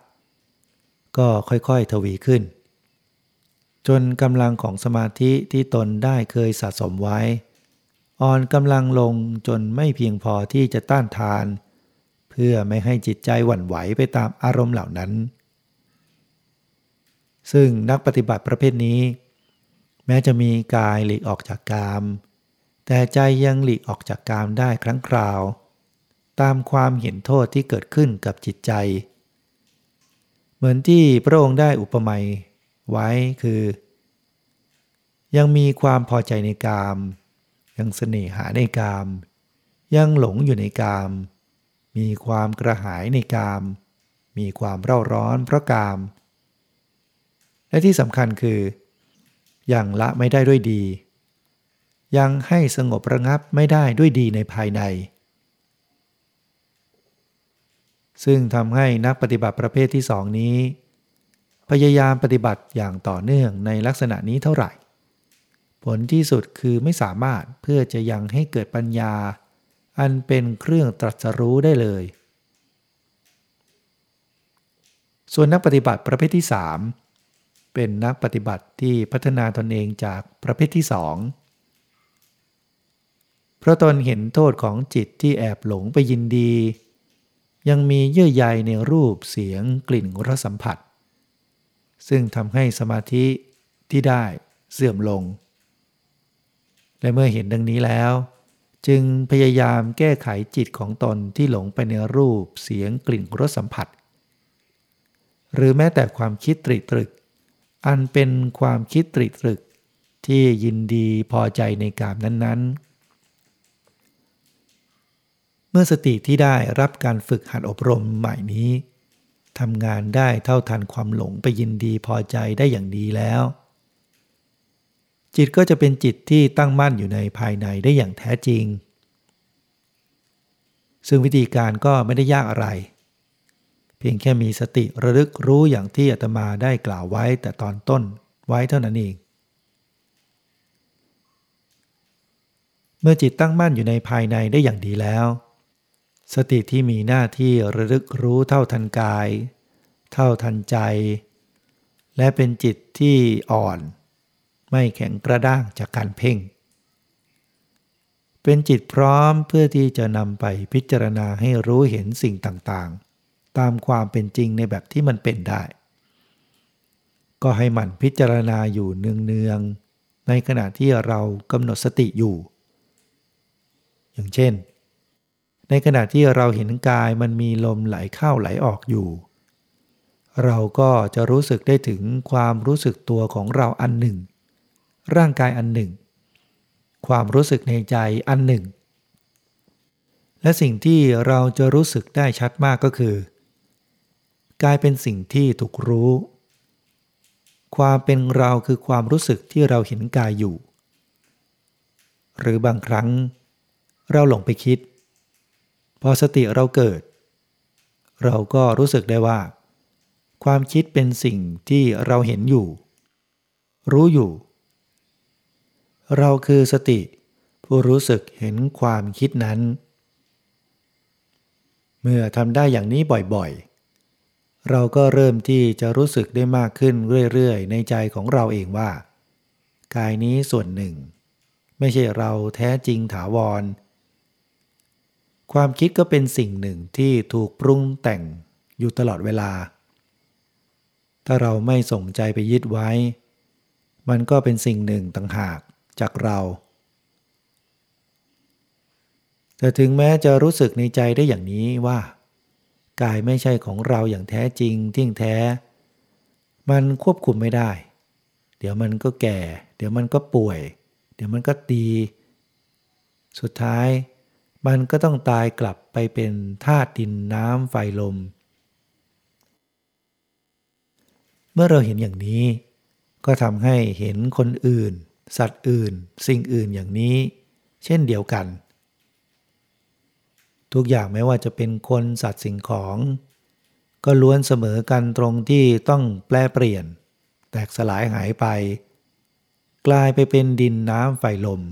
ก็ค่อยๆทวีขึ้น จนกำลังของสมาธิที่ตนได้เคยสะสมไว้ อ่อนกำลังลงจนไม่เพียงพอที่จะต้านทาน เพื่อไม่ให้จิตใจหวั่นไหวไปตามอารมณ์เหล่านั้น ซึ่งนักปฏิบัติประเภทนี้ แม้จะมีกายหลีกออกจากกาม แต่ใจยังหลีกออกจากกามได้ครั้งคราว ตามความเห็นโทษที่เกิดขึ้นกับจิตใจ เหมือนที่พระองค์ได้อุปมาไว้คือ ยังมีความพอใจในกาม ยังเสน่หาในกาม ยังหลงอยู่ในกาม มีความกระหายในกาม มีความเร่าร้อนเพราะกาม และที่สำคัญคือ ยังละไม่ได้ด้วยดี ยังให้สงบระงับไม่ได้ด้วยดีในภายใน ซึ่งทำให้นักปฏิบัติประเภทที่สองนี้ พยายามปฏิบัติอย่างต่อเนื่องในลักษณะนี้เท่าไหร่ ผลที่สุดคือไม่สามารถเพื่อจะยังให้เกิดปัญญา อันเป็นเครื่องตรัสรู้ได้เลย ส่วนนักปฏิบัติประเภทที่สามเป็นนักปฏิบัติที่พัฒนาตนเองจากประเภทที่สองเพราะตนเห็นโทษของจิตที่แอบหลงไปยินดี ยังมีเยื่อใยในรูปเสียงกลิ่นรสสัมผัส ซึ่งทำให้สมาธิที่ได้เสื่อมลง และเมื่อเห็นดังนี้แล้ว จึงพยายามแก้ไขจิตของตนที่หลงไปในรูปเสียงกลิ่นรสสัมผัส หรือแม้แต่ความคิดตริตรึก อันเป็นความคิดตริตรึก ที่ยินดีพอใจในกามนั้นๆ เมื่อสติที่ได้รับการฝึกหัดอบรมใหม่นี้ทำงานได้เท่าทันความหลงไปยินดีพอใจได้อย่างดีแล้ว จิตก็จะเป็นจิตที่ตั้งมั่นอยู่ในภายในได้อย่างแท้จริง ซึ่งวิธีการก็ไม่ได้ยากอะไร เพียงแค่มีสติระลึกรู้อย่างที่อาตมาได้กล่าวไว้แต่ตอนต้นไว้เท่านั้นเอง เมื่อจิตตั้งมั่นอยู่ในภายในได้อย่างดีแล้ว สติที่มีหน้าที่ระลึกรู้เท่าทันกาย เท่าทันใจ และเป็นจิตที่อ่อน ไม่แข็งกระด้างจากการเพ่ง เป็นจิตพร้อมเพื่อที่จะนำไปพิจารณาให้รู้เห็นสิ่งต่างๆ ตามความเป็นจริงในแบบที่มันเป็นได้ ก็ให้มันพิจารณาอยู่เนืองๆในขณะที่เรากำหนดสติอยู่ อย่างเช่น ในขณะที่เราเห็นกายมันมีลมไหลเข้าไหลออกอยู่เราก็จะรู้สึกได้ถึงความรู้สึกตัวของเราอันหนึ่ง ร่างกายอันหนึ่ง ความรู้สึกในใจอันหนึ่ง และสิ่งที่เราจะรู้สึกได้ชัดมากก็คือ กายเป็นสิ่งที่ถูกรู้ ความเป็นเราคือความรู้สึกที่เราเห็นกายอยู่ หรือบางครั้ง เราหลงไปคิด พอสติเราเกิด เราก็รู้สึกได้ว่าความคิดเป็นสิ่งที่เราเห็นอยู่ รู้อยู่ เราคือสติ ผู้รู้สึกเห็นความคิดนั้น เมื่อทำได้อย่างนี้บ่อยๆ เราก็เริ่มที่จะรู้สึกได้มากขึ้นเรื่อยๆ ในใจของเราเองว่า กายนี้ส่วนหนึ่ง ไม่ใช่เราแท้จริงถาวร ความคิดก็เป็นสิ่งหนึ่งที่ถูกปรุงแต่งอยู่ตลอดเวลา ถ้าเราไม่ส่งใจไปยึดไว้ มันก็เป็นสิ่งหนึ่งต่างหาก จากเรา แต่ถึงแม้จะรู้สึกในใจได้อย่างนี้ว่ากายไม่ใช่ของเราอย่างแท้จริงที่งแท้ มันควบคุมไม่ได้ เดี๋ยวมันก็แก่ เดี๋ยวมันก็ป่วย เดี๋ยวมันก็ตี สุดท้าย มันก็ต้องตายกลับไปเป็นธาตุดินน้ำไฟลม เมื่อเราเห็นอย่างนี้ ก็ทำให้เห็นคนอื่น สัตว์อื่น สิ่งอื่นอย่างนี้ เช่นเดียวกัน ทุกอย่างไม่ว่าจะเป็นคนสัตว์สิ่งของ ก็ล้วนเสมอกันตรงที่ต้องแปลเปลี่ยน แตกสลายหายไป กลายไปเป็นดินน้ำไฟลม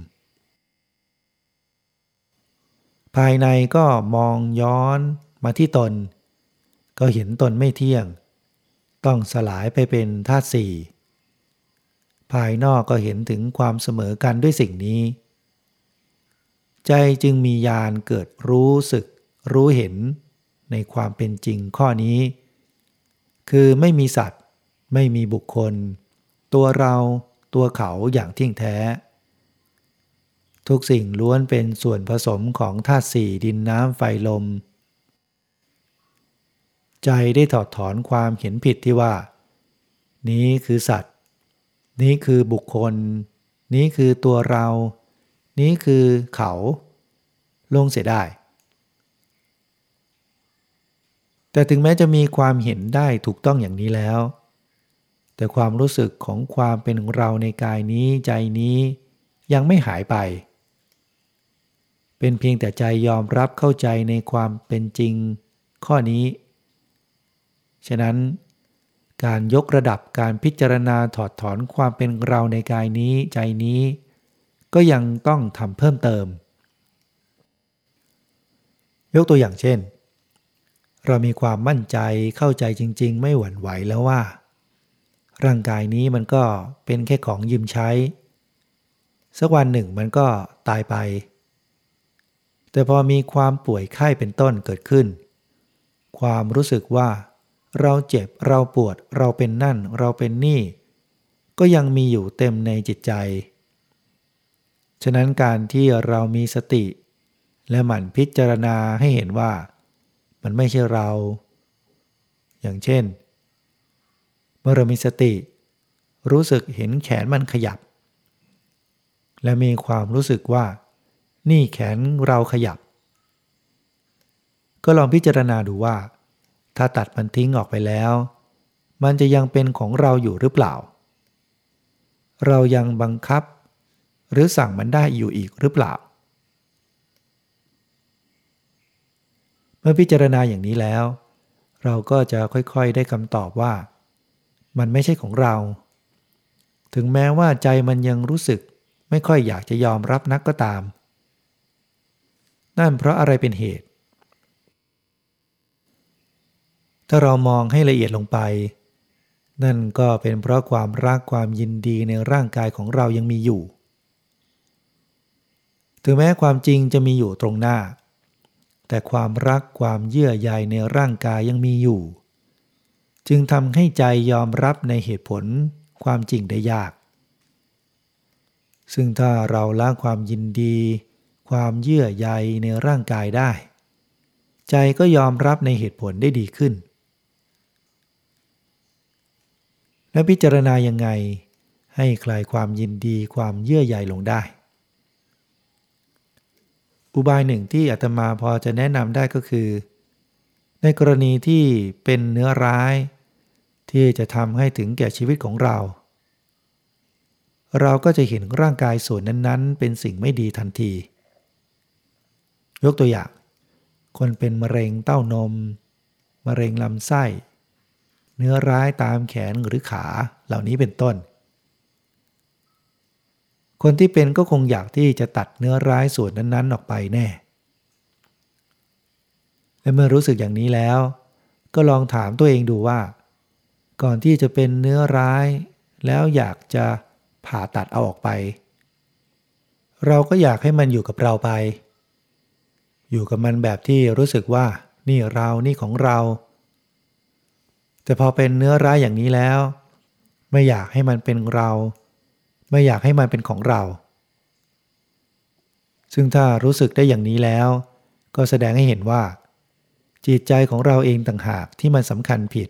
ภายในก็มองย้อนมาที่ตน ก็เห็นตนไม่เที่ยง ต้องสลายไปเป็นธาตุสี่ ภายนอกก็เห็นถึงความเสมอกันด้วยสิ่งนี้ ใจจึงมีญาณเกิดรู้สึก รู้เห็นในความเป็นจริงข้อนี้ คือไม่มีสัตว์ ไม่มีบุคคล ตัวเราตัวเขาอย่างเที่ยงแท้ ทุกสิ่งล้วนเป็นส่วนผสมของธาตุสี่ดินน้ำไฟลม ใจได้ถอดถอนความเห็นผิดที่ว่า นี้คือสัตว์ นี้คือบุคคล นี้คือตัวเรา นี้คือเขา ลงเสียได้ แต่ถึงแม้จะมีความเห็นได้ถูกต้องอย่างนี้แล้ว แต่ความรู้สึกของความเป็นเราในกายนี้ใจนี้ยังไม่หายไป เป็นเพียงแต่ใจยอมรับเข้าใจในความเป็นจริง ข้อนี้ ฉะนั้น การยกระดับการพิจารณาถอดถอนความเป็นเราในกายนี้ใจนี้ ก็ยังต้องทำเพิ่มเติม ยกตัวอย่างเช่น เรามีความมั่นใจเข้าใจจริง ๆ ไม่หวั่นไหวแล้วว่า ร่างกายนี้มันก็เป็นแค่ของยืมใช้ สักวันหนึ่งมันก็ตายไป แต่พอมีความป่วยไข้เป็นต้นเกิดขึ้น ความรู้สึกว่า เราเจ็บเราปวด เราเป็นนั่น เราเป็นนี่ ก็ยังมีอยู่เต็มในจิตใจ ฉะนั้นการที่เรามีสติ และหมั่นพิจารณาให้เห็นว่า มันไม่ใช่เรา อย่างเช่น เมื่อเรามีสติ รู้สึกเห็นแขนมันขยับ และมีความรู้สึกว่า นี่แขนเราขยับ ก็ลองพิจารณาดูว่า ถ้าตัดมันทิ้งออกไปแล้ว มันจะยังเป็นของเราอยู่หรือเปล่า เรายังบังคับ หรือสั่งมันได้อยู่อีกหรือเปล่า เมื่อพิจารณาอย่างนี้แล้ว เราก็จะค่อยๆได้คำตอบว่า มันไม่ใช่ของเรา ถึงแม้ว่าใจมันยังรู้สึกไม่ค่อยอยากจะยอมรับนักก็ตาม นั่นเพราะอะไรเป็นเหตุ ถ้าเรามองให้ละเอียดลงไป นั่นก็เป็นเพราะความรักความยินดีในร่างกายของเรายังมีอยู่ ถึงแม้ความจริงจะมีอยู่ตรงหน้า แต่ความรักความเยื่อใยในร่างกายยังมีอยู่ จึงทำให้ใจยอมรับในเหตุผลความจริงได้ยาก ซึ่งถ้าเราละความยินดี ความเยื่อใยในร่างกายได้ ใจก็ยอมรับในเหตุผลได้ดีขึ้น และพิจารณายังไง ให้คลายความยินดีความเยื่อใยลงได้ อุบายหนึ่งที่อาตมาพอจะแนะนำได้ก็คือ ในกรณีที่เป็นเนื้อร้าย ที่จะทำให้ถึงแก่ชีวิตของเรา เราก็จะเห็นร่างกายส่วนนั้นๆ เป็นสิ่งไม่ดีทันที ยกตัวอย่าง คนเป็นมะเร็งเต้านม มะเร็งลำไส้ เนื้อร้ายตามแขนหรือขาเหล่านี้เป็นต้น คนที่เป็นก็คงอยากที่จะตัดเนื้อร้ายส่วนนั้นๆ ออกไปแน่ และเมื่อรู้สึกอย่างนี้แล้ว ก็ลองถามตัวเองดูว่า ก่อนที่จะเป็นเนื้อร้าย แล้วอยากจะผ่าตัดเอาออกไป เราก็อยากให้มันอยู่กับเราไป อยู่กับมันแบบที่รู้สึกว่านี่เรานี่ของเรา แต่พอเป็นเนื้อร้ายอย่างนี้แล้ว ไม่อยากให้มันเป็นเรา ไม่อยากให้มันเป็นของเรา ซึ่งถ้ารู้สึกได้อย่างนี้แล้ว ก็แสดงให้เห็นว่า จิตใจของเราเองต่างหากที่มันสำคัญผิด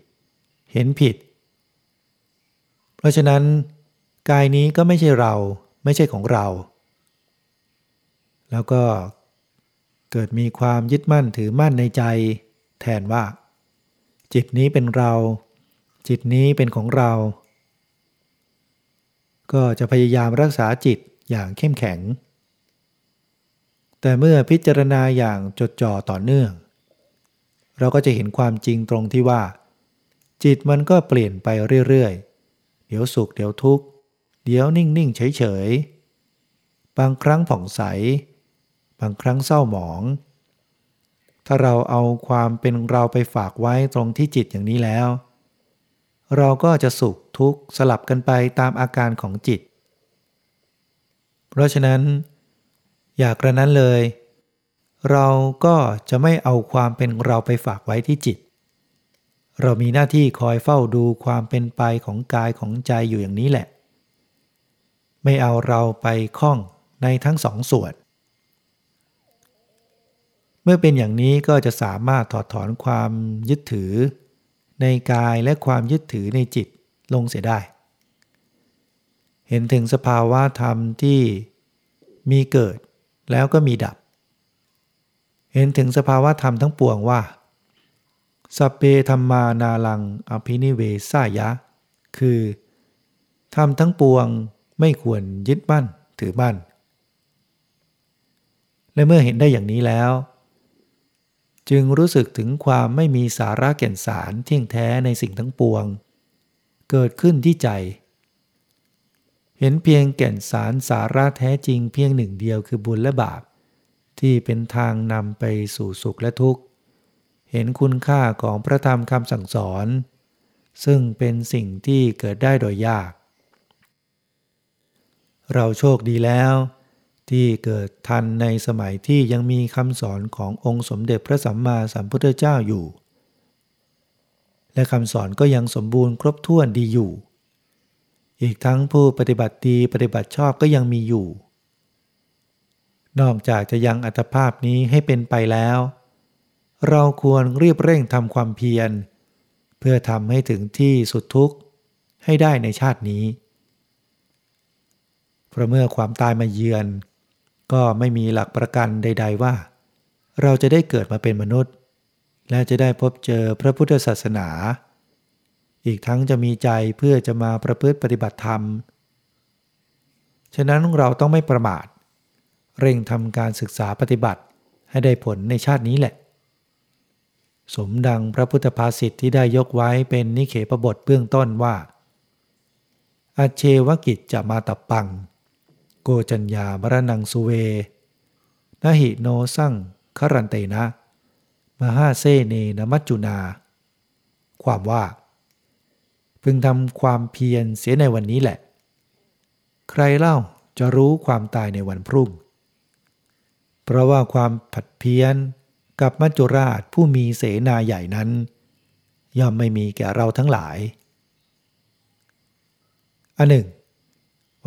เห็นผิด เพราะฉะนั้น กายนี้ก็ไม่ใช่เรา ไม่ใช่ของเรา แล้วก็เกิดมีความยึดมั่นถือมั่นในใจ แทนว่า จิตนี้เป็นเรา จิตนี้เป็นของเรา ก็จะพยายามรักษาจิตอย่างเข้มแข็ง แต่เมื่อพิจารณาอย่างจดจ่อต่อเนื่อง เราก็จะเห็นความจริงตรงที่ว่า จิตมันก็เปลี่ยนไปเรื่อยๆ เดี๋ยวสุขเดี๋ยวทุกข์ เดี๋ยวนิ่งๆเฉยๆ บางครั้งผ่องใส บางครั้งเศร้าหมอง ถ้าเราเอาความเป็นเราไปฝากไว้ตรงที่จิตอย่างนี้แล้ว เราก็จะสุขทุกข์สลับกันไปตามอาการของจิต เพราะฉะนั้น อยากกระนั้นเลย เราก็จะไม่เอาความเป็นเราไปฝากไว้ที่จิต เรามีหน้าที่คอยเฝ้าดูความเป็นไปของกายของใจอยู่อย่างนี้แหละ ไม่เอาเราไปคล้องในทั้งสองส่วน เมื่อเป็นอย่างนี้ก็จะสามารถถอดถอนความยึดถือ ในกายและความยึดถือในจิตลงเสียได้ เห็นถึงสภาวะธรรมที่มีเกิดแล้วก็มีดับ เห็นถึงสภาวะธรรมทั้งปวงว่าสเปธรรมานาลังอภินิเวสายะ คือธรรมทั้งปวงไม่ควรยึดมั่นถือมั่นและเมื่อเห็นได้อย่างนี้แล้ว จึงรู้สึกถึงความไม่มีสาระแก่นสารเที่ยงแท้ในสิ่งทั้งปวง เกิดขึ้นที่ใจ เห็นเพียงแก่นสารสาระแท้จริงเพียงหนึ่งเดียวคือบุญและบาป ที่เป็นทางนำไปสู่สุขและทุกข์ เห็นคุณค่าของพระธรรมคำสั่งสอน ซึ่งเป็นสิ่งที่เกิดได้โดยยาก เราโชคดีแล้ว ที่เกิดทันในสมัยที่ยังมีคำสอนขององค์สมเด็จพระสัมมาสัมพุทธเจ้าอยู่ และคำสอนก็ยังสมบูรณ์ครบถ้วนดีอยู่ อีกทั้งผู้ปฏิบัติดีปฏิบัติชอบก็ยังมีอยู่ นอกจากจะยังอัตภาพนี้ให้เป็นไปแล้ว เราควรรีบเร่งทำความเพียร เพื่อทำให้ถึงที่สุดทุกข์ให้ได้ในชาตินี้เพราะเมื่อความตายมาเยือน ก็ไม่มีหลักประกันใด ๆว่า เราจะได้เกิดมาเป็นมนุษย์ และจะได้พบเจอพระพุทธศาสนา อีกทั้งจะมีใจเพื่อจะมาประพฤติปฏิบัติธรรม ฉะนั้นเราต้องไม่ประมาท เร่งทำการศึกษาปฏิบัติให้ได้ผลในชาตินี้แหละ สมดังพระพุทธภาษิตที่ได้ยกไว้เป็นนิเขปบทเบื้องต้นว่าอาเชวกิจจะมาตับปัง โกจัญญามรนังสุเว นหิโนสั่งครันเตนะ มหาเซเนนมัจจุนา ความว่า พึงทำความเพียรเสียในวันนี้แหละ ใครเล่าจะรู้ความตายในวันพรุ่ง เพราะว่าความผัดเพี้ยนกับมัจจุราชผู้มีเสนาใหญ่นั้น ย่อมไม่มีแก่เราทั้งหลาย อันหนึ่ง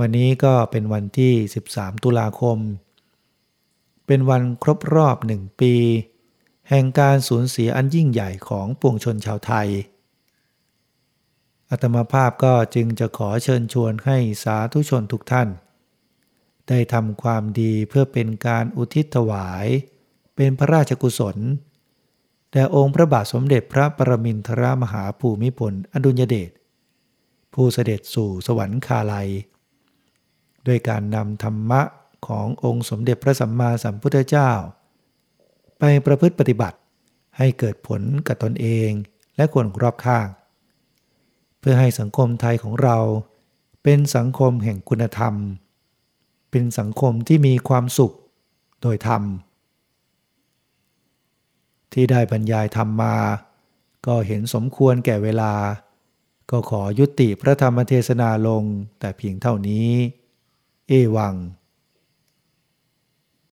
วันนี้ก็เป็นวันที่ 13 ตุลาคม เป็นวันครบรอบหนึ่งปี แห่งการสูญเสียอันยิ่งใหญ่ของปวงชนชาวไทยอัตมาภาพก็จึงจะขอเชิญชวนให้สาธุชนทุกท่าน ได้ทำความดีเพื่อเป็นการอุทิศถวาย เป็นพระราชกุศลแด่องค์พระบาทสมเด็จพระปรมินทรมหาภูมิพลอดุลยเดชผู้เสด็จสู่สวรรคาลัย ด้วยการนำธรรมะขององค์สมเด็จพระสัมมาสัมพุทธเจ้า ไปประพฤติปฏิบัติให้เกิดผลกับตนเองและคนรอบข้าง เพื่อให้สังคมไทยของเรา เป็นสังคมแห่งคุณธรรม เป็นสังคมที่มีความสุขโดยธรรม ที่ได้บรรยายธรรมมา ก็เห็นสมควรแก่เวลา ก็ขอยุติพระธรรมเทศนาลงแต่เพียงเท่านี้ เอวัง